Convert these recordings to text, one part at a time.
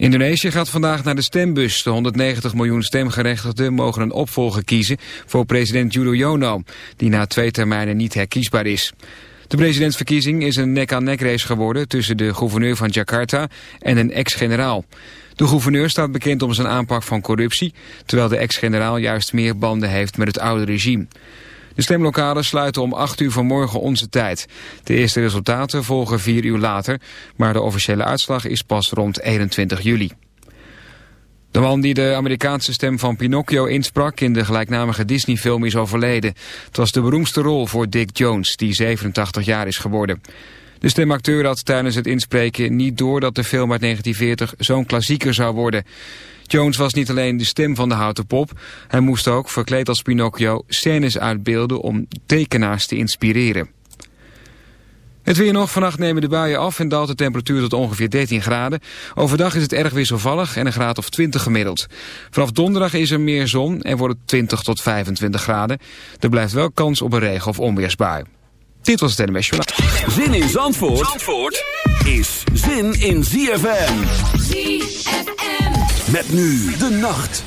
Indonesië gaat vandaag naar de stembus. De 190 miljoen stemgerechtigden mogen een opvolger kiezen voor president Yudhoyono, die na twee termijnen niet herkiesbaar is. De presidentsverkiezing is een nek-aan-nek race geworden tussen de gouverneur van Jakarta en een ex-generaal. De gouverneur staat bekend om zijn aanpak van corruptie, terwijl de ex-generaal juist meer banden heeft met het oude regime. De stemlokalen sluiten om 8 uur vanmorgen onze tijd. De eerste resultaten volgen 4 uur later, maar de officiële uitslag is pas rond 21 juli. De man die de Amerikaanse stem van Pinocchio insprak in de gelijknamige Disney-film is overleden. Het was de beroemdste rol voor Dick Jones, die 87 jaar is geworden. De stemacteur had tijdens het inspreken niet door dat de film uit 1940 zo'n klassieker zou worden. Jones was niet alleen de stem van de houten pop, hij moest ook, verkleed als Pinocchio, scènes uitbeelden om tekenaars te inspireren. Het weer nog. Vannacht nemen de buien af en daalt de temperatuur tot ongeveer 13 graden. Overdag is het erg wisselvallig en een graad of 20 gemiddeld. Vanaf donderdag is er meer zon en wordt het 20 tot 25 graden. Er blijft wel kans op een regen- of onweersbui. Dit was het NMS Zin in Zandvoort, Zandvoort is zin in ZFM. ZFM. Met nu de nacht.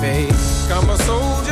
face. I'm a soldier.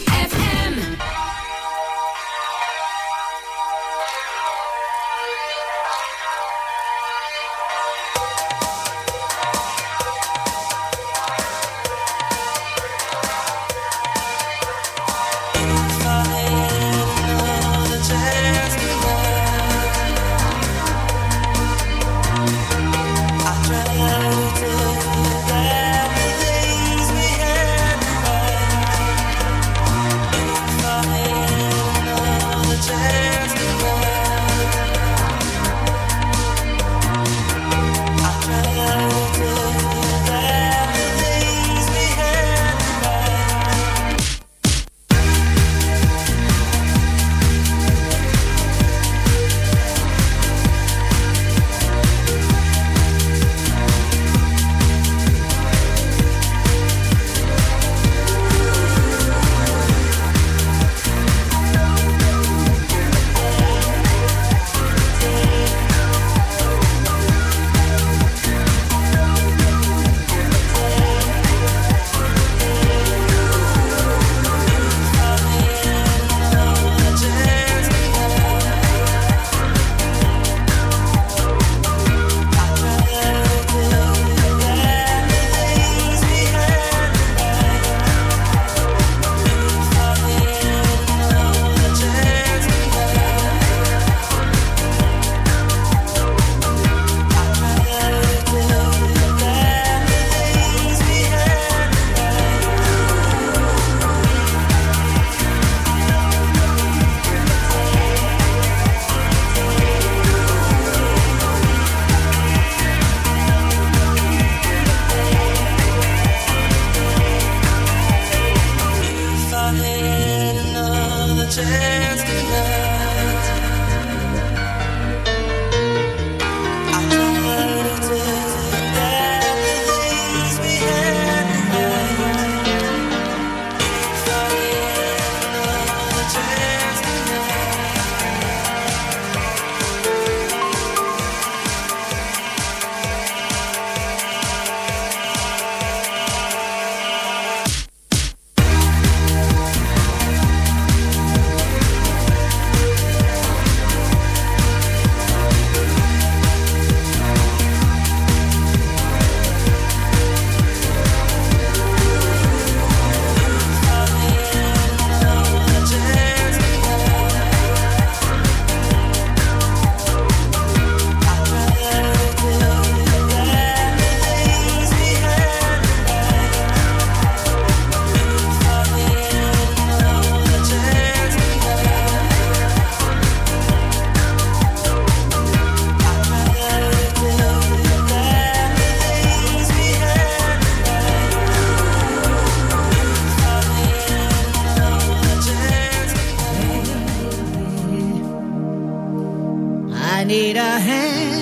need a hand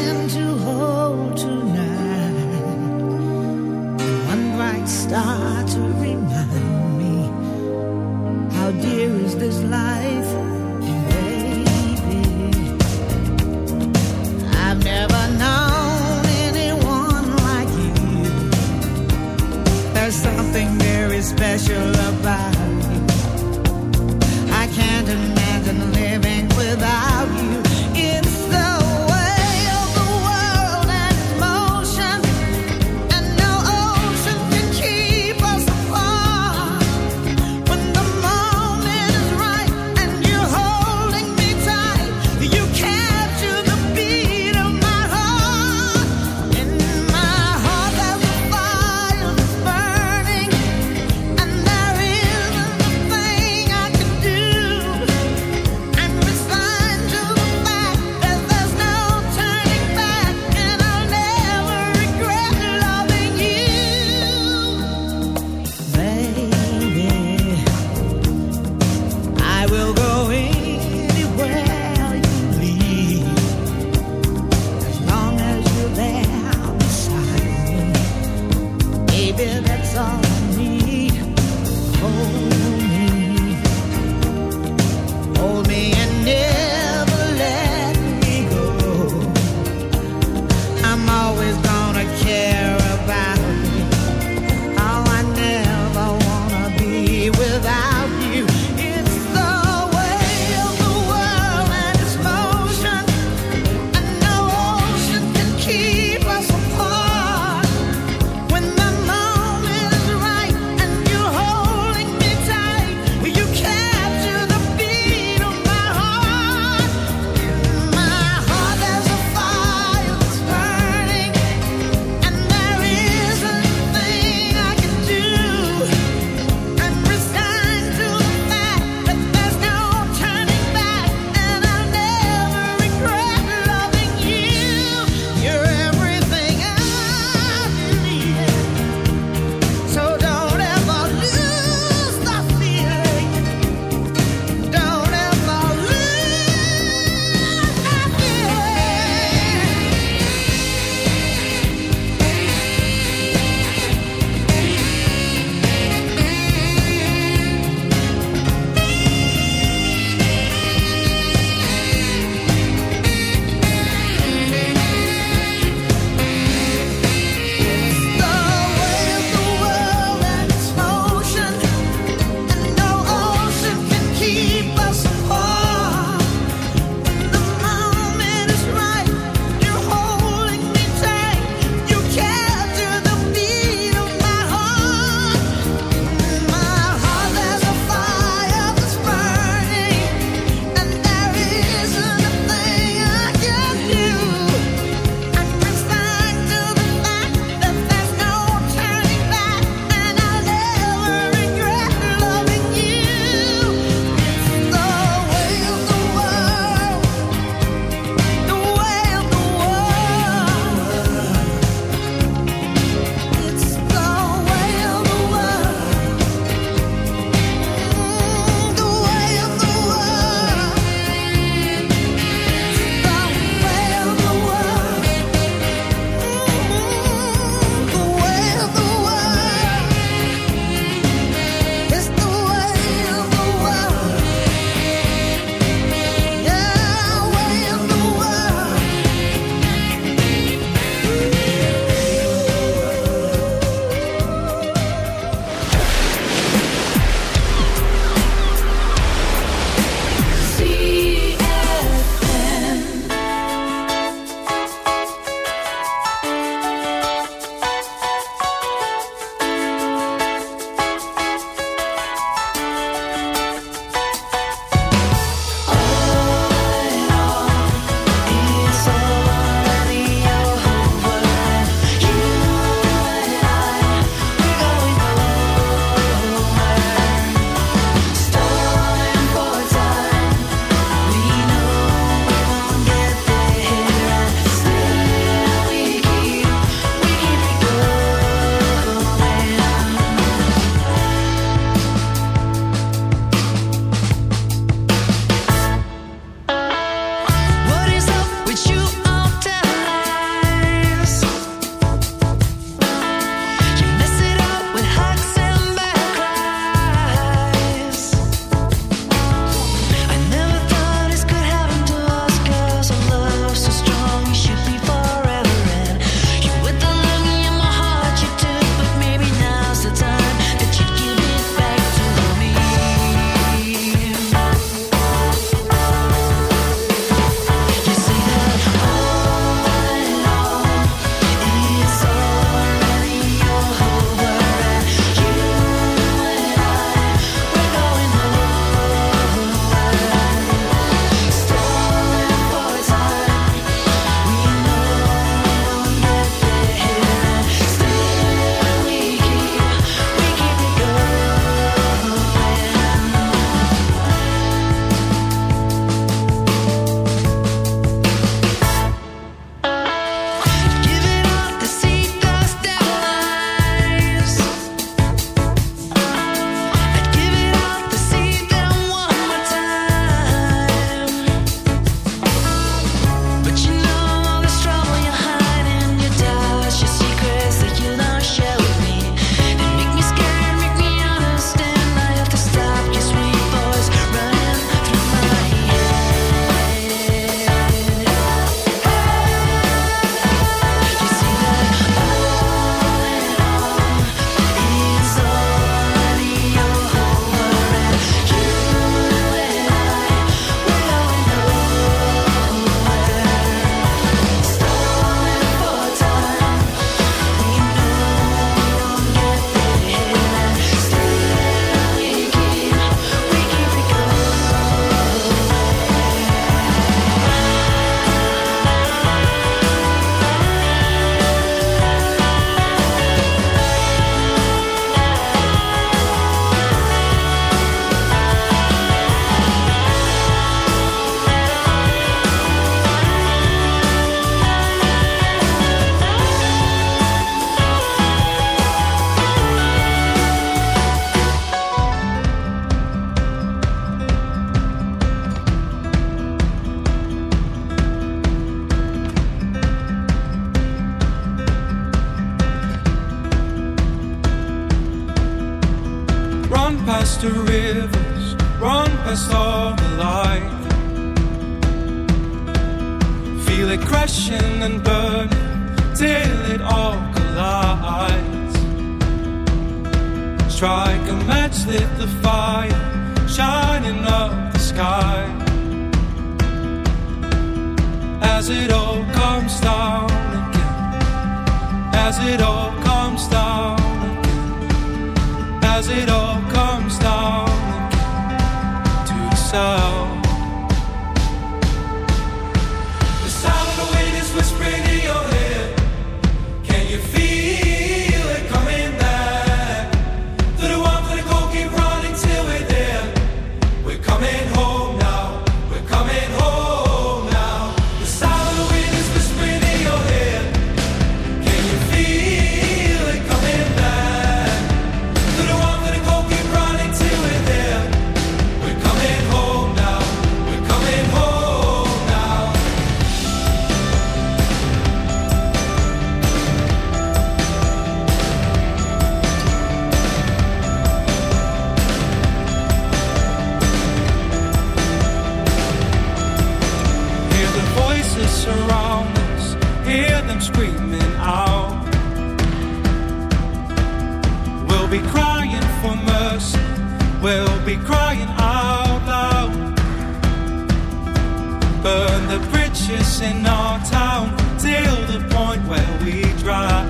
burn the bridges in our town till the point where we drown.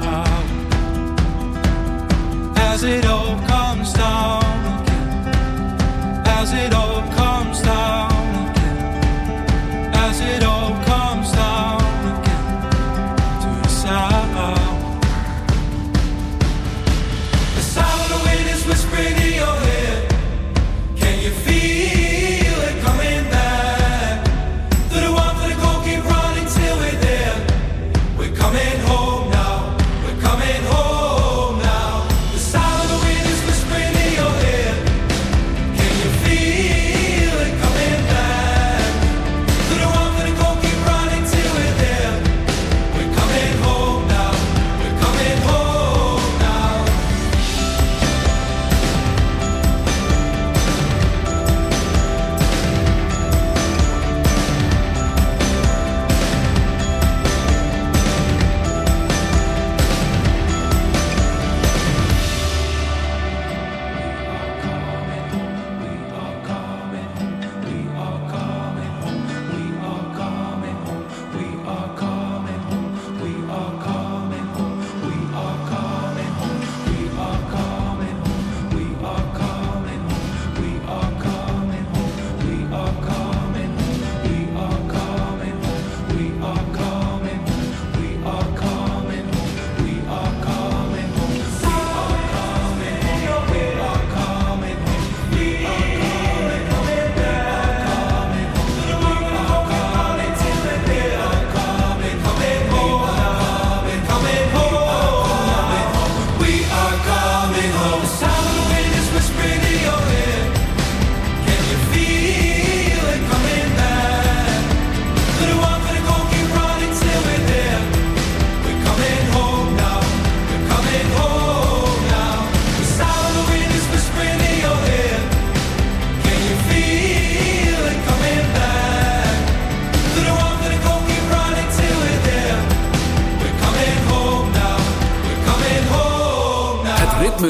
As it all comes down.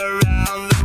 Around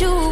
you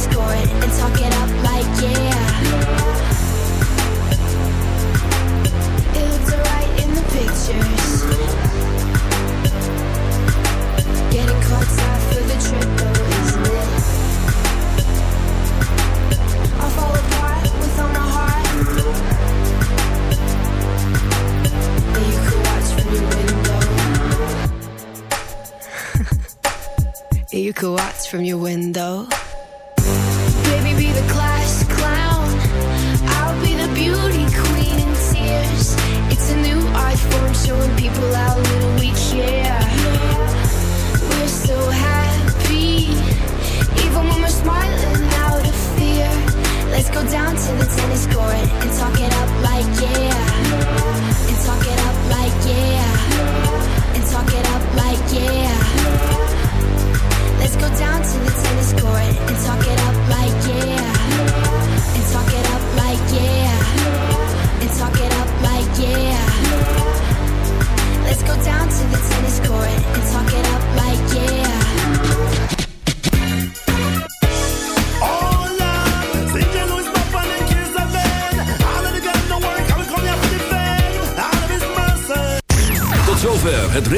And talk it up like yeah. It alright in the pictures. Getting caught for the trip though, isn't it? I fall apart with all my heart. That you could watch from your window. you could watch from your window. for it and talk it out.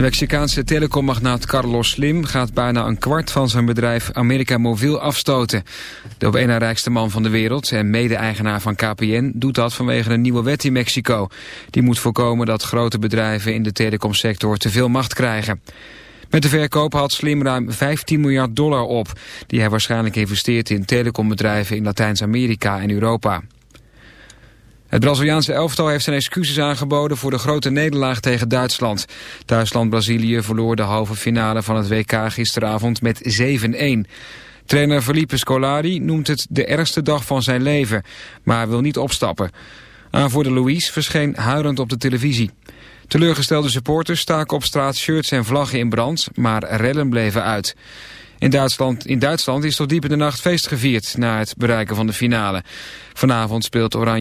De Mexicaanse telecommagnaat Carlos Slim gaat bijna een kwart van zijn bedrijf America Mobiel afstoten. De op één na rijkste man van de wereld en mede-eigenaar van KPN doet dat vanwege een nieuwe wet in Mexico. Die moet voorkomen dat grote bedrijven in de telecomsector te veel macht krijgen. Met de verkoop had Slim ruim 15 miljard dollar op, die hij waarschijnlijk investeert in telecombedrijven in Latijns-Amerika en Europa. Het Braziliaanse elftal heeft zijn excuses aangeboden voor de grote nederlaag tegen Duitsland. Duitsland-Brazilië verloor de halve finale van het WK gisteravond met 7-1. Trainer Felipe Scolari noemt het de ergste dag van zijn leven, maar wil niet opstappen. Aanvoerder Louis verscheen huilend op de televisie. Teleurgestelde supporters staken op straat shirts en vlaggen in brand, maar rellen bleven uit. In Duitsland, in Duitsland is tot diep in de nacht feest gevierd na het bereiken van de finale. Vanavond speelt Oranje